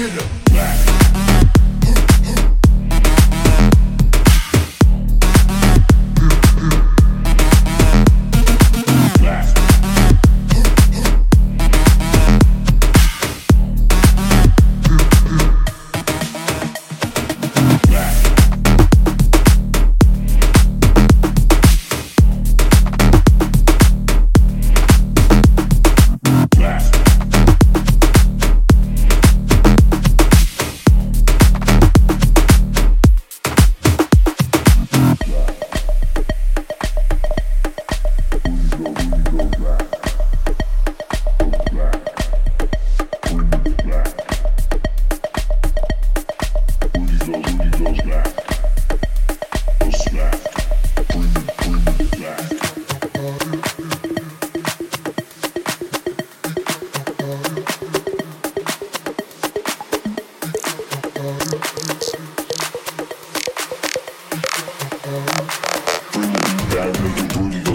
Bring it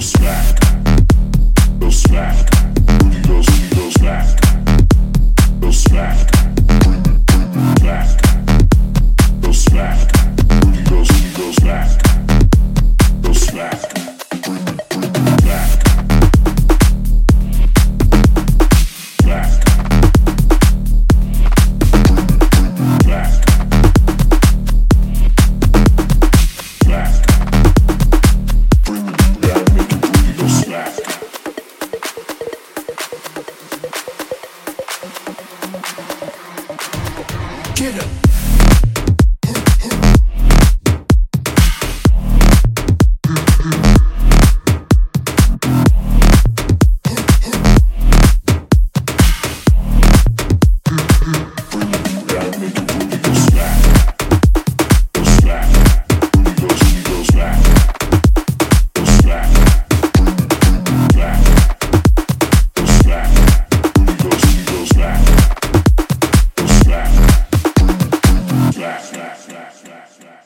smack. Get him. smash, smash.